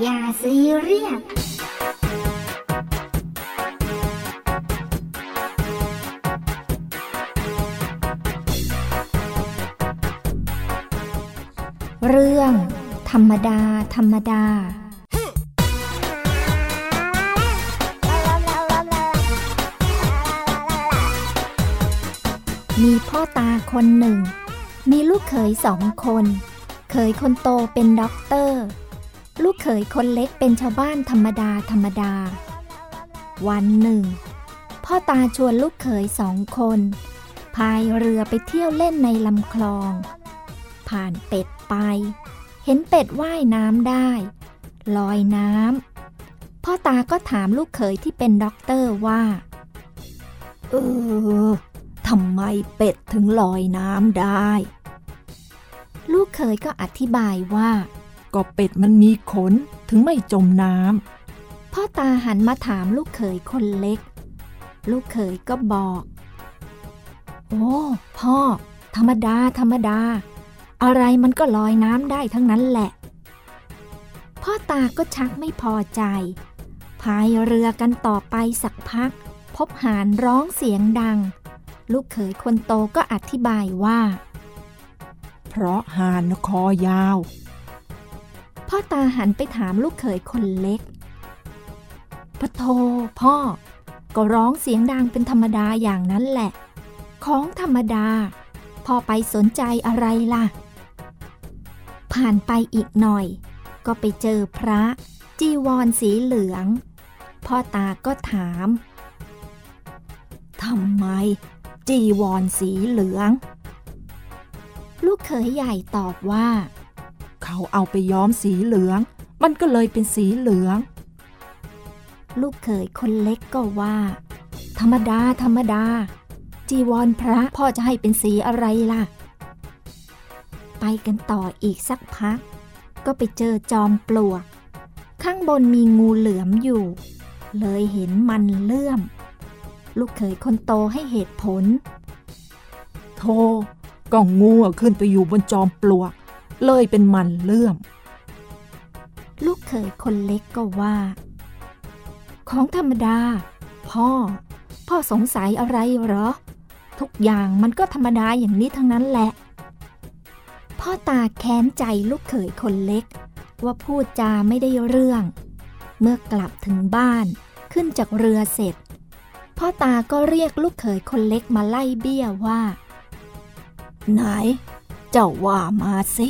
อย่าซีเรียสเรื่อง ธรรมดา ธรรมดามีพ่อตาคนหนึ่ง มีลูกเขยสองคน เขยคนโตเป็นด็อกเตอร์ ลูกเขยคนเล็กเป็นชาวบ้านธรรมดาธรรมดา วันหนึ่ง พ่อตาชวนลูกเขยสองคน พายเรือไปเที่ยวเล่นในลำคลอง ผ่านเป็ดไป เห็นเป็ดว่ายน้ำได้ ลอยน้ำพ่อตาก็ถามลูกเขยที่เป็นด็อกเตอร์ว่า เออทำไมเป็ดถึงลอยน้ำได้ ลูกเขยก็อธิบายว่า ก็เป็ดมันมีขนถึงไม่จมน้พ่อตาหันมาถามลูกเขยคนเล็ก ลูกเขยก็บอก โอ้พ่อ ธรรมดา ธรรมดา อะไรมันก็ลอยน้ำได้ทั้งนั้นแหละ พ่อตาก็ชักไม่พอใจ พายเรือกันต่อไปสักพัก พบหานร้องเสียงดัง ลูกเขยคนโตก็อธิบายว่าำเพราะห่านคอยาว พ่อตาหันไปถามลูกเขยคนเล็กพะโทพ่อ ก็ร้องเสียงดังเป็นธรรมดาอย่างนั้นแหละ ของธรรมดา พ่อไปสนใจอะไรล่ะ ผ่านไปอีกหน่อย ก็ไปเจอพระ จีวรสีเหลือง พ่อตาก็ถามทำไม จีวรสีเหลือง ลูกเขยใหญ่ตอบว่า เขาเอาไปย้อมสีเหลือง มันก็เลยเป็นสีเหลือง ลูกเขยคนเล็กก็ว่า ธรรมดาธรรมดา จีวรพระพ่อจะให้เป็นสีอะไรล่ะ ไปกันต่ออีกสักพัก ก็ไปเจอจอมปลวก ข้างบนมีงูเหลือมอยู่ เลยเห็นมันเลื่อม ลูกเขยคนโตให้เหตุผลโธ่ก็งูอะขึ้นไปอยู่บนจอมปลวก เลยเป็นมันเลื่อม ลูกเขยคนเล็กก็ว่า ของธรรมดา พ่อ พ่อสงสัยอะไรเหรอ ทุกอย่างมันก็ธรรมดาอย่างนี้ทั้งนั้นแหละ พ่อตาแค้นใจลูกเขยคนเล็ก ว่าพูดจาไม่ได้เรื่อง เมื่อกลับถึงบ้านขึ้นจากเรือเสร็จ พ่อตาก็เรียกลูกเขยคนเล็กมาไล่เบี้ยว่า ไหน เจ้าว่ามาสิ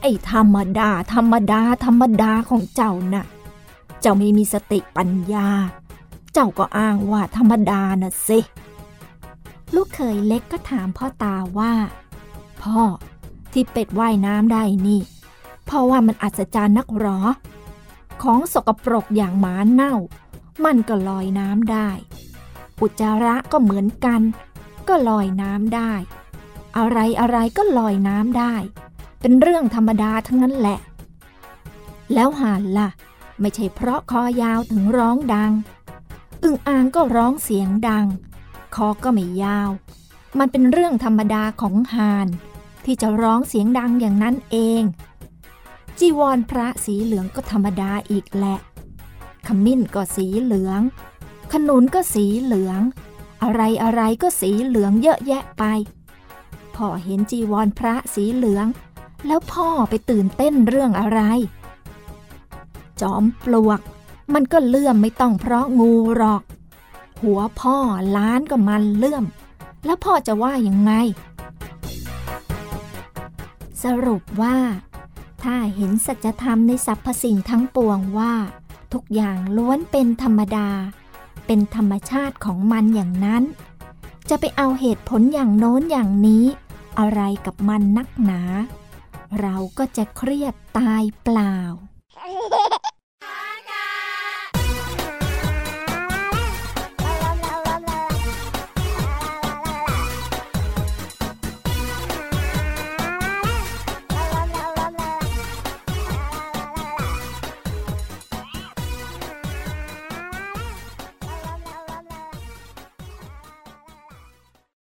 ไอ้ธรรมดา ธรรมดา ธรรมดาของเจ้าน่ะ เจ้าไม่มีสติปัญญา เจ้าก็อ้างว่าธรรมดาน่ะสิ ลูกเขยเล็กก็ถามพ่อตาว่า พ่อที่เป็ดว่ายน้ำได้นี่พ่อว่ามันอัศจรรย์นักหรอ ของสกปรกอย่างหมาเน่า มันก็ลอยน้ำได้ อุจจาระก็เหมือนกัน ก็ลอยน้ำได้ อะไรอะไรก็ลอยน้ำได้ เป็นเรื่องธรรมดาทั้งนั้นแหละ แล้วห่านล่ะ ไม่ใช่เพราะคอยาวถึงร้องดัง อึ่งอ่างก็ร้องเสียงดัง คอก็ไม่ยาว มันเป็นเรื่องธรรมดาของห่าน ที่จะร้องเสียงดังอย่างนั้นเอง จีวรพระสีเหลืองก็ธรรมดาอีกแหละขมิ้นก็สีเหลือง ขนุนก็สีเหลือง อะไรอะไรก็สีเหลืองเยอะแยะไป พ่อเห็นจีวรพระสีเหลือง แล้วพ่อไปตื่นเต้นเรื่องอะไร จอมปลวก มันก็เลื่อมไม่ต้องเพราะงูหรอก หัวพ่อล้านก็มันเลื่อม แล้วพ่อจะว่ายังไง สรุปว่า ถ้าเห็นสัจธรรมในสรรพสิ่งทั้งปวงว่า ทุกอย่างล้วนเป็นธรรมดา เป็นธรรมชาติของมันอย่างนั้นจะไปเอาเหตุผลอย่างโน้นอย่างนี้ อะไรกับมันนักหนา เราก็จะเครียดตายเปล่า